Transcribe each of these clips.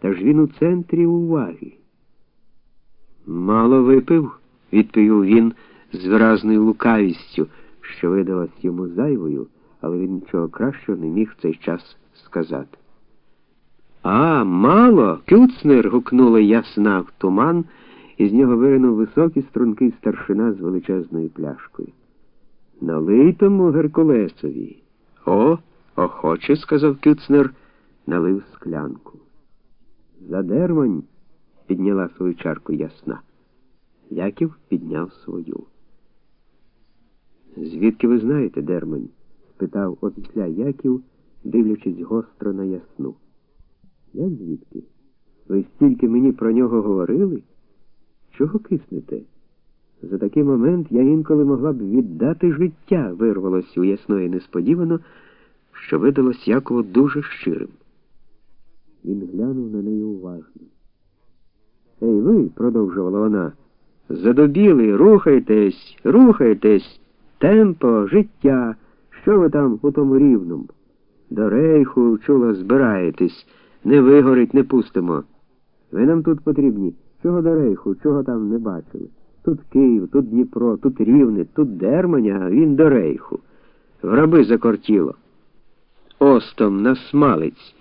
Та ж він у центрі уваги. Мало випив, відповів він з виразною лукавістю, що видалась йому зайвою, але він нічого кращого не міг в цей час сказати. А, мало. Кюцнер. гукнула ясна в туман, і з нього виринув високий стрункий старшина з величезною пляшкою. Налий тому Геркулесові. О, охоче, сказав Кюцнер, налив склянку. Задермань, підняла свою чарку ясна. Яків підняв свою. Звідки ви знаєте, Дермань? спитав опісля Яків, дивлячись гостро на ясну. Як звідки? Ви стільки мені про нього говорили? Чого киснете? За такий момент я інколи могла б віддати життя, вирвалось у ясної несподівано, що видалось Якову дуже щирим. Він глянув на неї уважно. Ей ви, продовжувала вона, задобіли, рухайтесь, рухайтесь, темпо, життя. Що ви там у тому рівному? До рейху, чуло, збираєтесь, не вигорить, не пустимо. Ви нам тут потрібні. Чого до рейху, чого там не бачили? Тут Київ, тут Дніпро, тут Рівне, тут Дерманя, а він до рейху. В закортіло. Остом на смалець.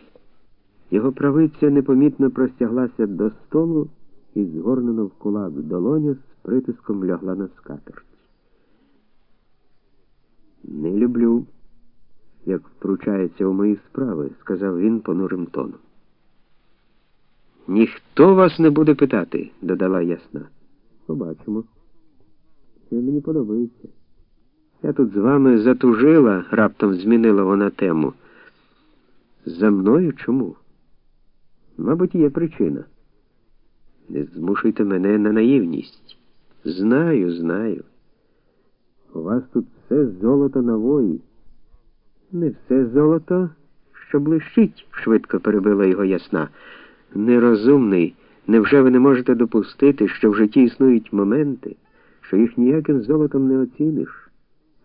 Його правиця непомітно простяглася до столу і згорнено в кулак долоня з притиском лягла на скатерть. Не люблю, як втручається у мої справи, сказав він понурим тоном. Ніхто вас не буде питати, додала ясна. Побачимо. Це мені подобається. Я тут з вами затужила, раптом змінила вона тему. За мною чому? Мабуть, є причина. Не змушуйте мене на наївність. Знаю, знаю. У вас тут все золото на вої. Не все золото, що блищить, швидко перебила його ясна. Нерозумний. Невже ви не можете допустити, що в житті існують моменти, що їх ніяким золотом не оціниш?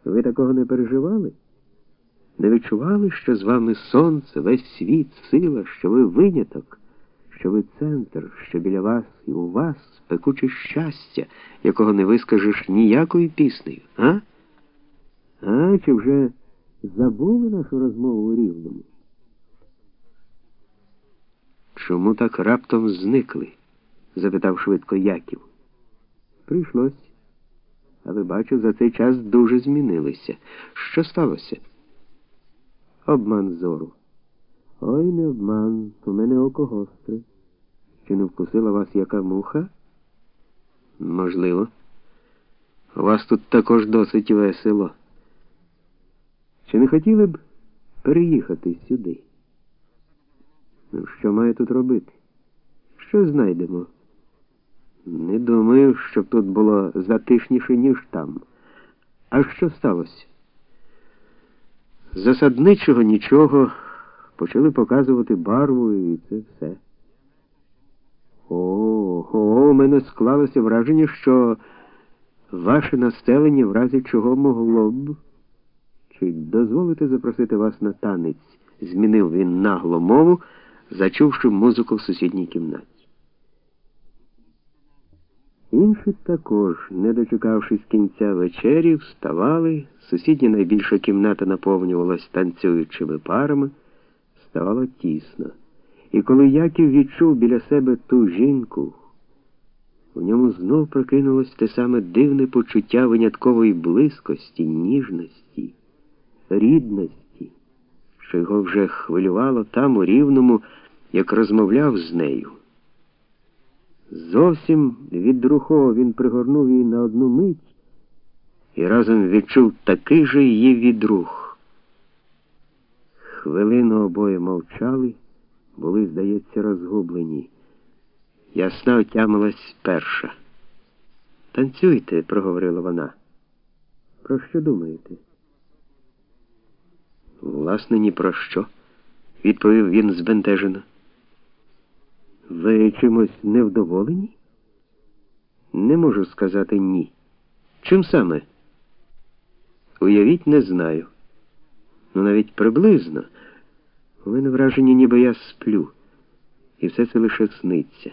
Ви такого не переживали? Не відчували, що з вами сонце, весь світ, сила, що ви виняток, що ви центр, що біля вас і у вас пекуче щастя, якого не вискажеш ніякою піснею, а? А чи вже забули нашу розмову у рівному? Чому так раптом зникли? запитав швидко Яків. Прийшлось. Але бачу, за цей час дуже змінилися. Що сталося? Обман зору. Ой, не обман, у мене око гостре. Чи не вкусила вас яка муха? Можливо. У вас тут також досить весело. Чи не хотіли б переїхати сюди? Ну, що маю тут робити? Що знайдемо? Не думаю, щоб тут було затишніше, ніж там. А що сталося? Засадничого нічого. Почали показувати барву і це все. О, о, у мене склалося враження, що ваше населення в разі чого могло б. Чи дозволите запросити вас на танець? Змінив він нагло мову, зачувши музику в сусідній кімнаті. Інші також, не дочекавшись кінця вечері, вставали, сусідня найбільша кімната наповнювалась танцюючими парами, ставало тісно. І коли Яків відчув біля себе ту жінку, у ньому знов прокинулось те саме дивне почуття виняткової близькості, ніжності, рідності, що його вже хвилювало там у рівному, як розмовляв з нею. Зовсім відрухово він пригорнув її на одну мить і разом відчув такий же її відрух. Хвилину обоє мовчали, були, здається, розгублені. Ясна отямилась перша. Танцюйте, проговорила вона. Про що думаєте? Власне, ні про що, відповів він збентежено. Ви чимось невдоволені? Не можу сказати ні. Чим саме? Уявіть, не знаю. Ну навіть приблизно. У мене враження, ніби я сплю. І все це лише сниться.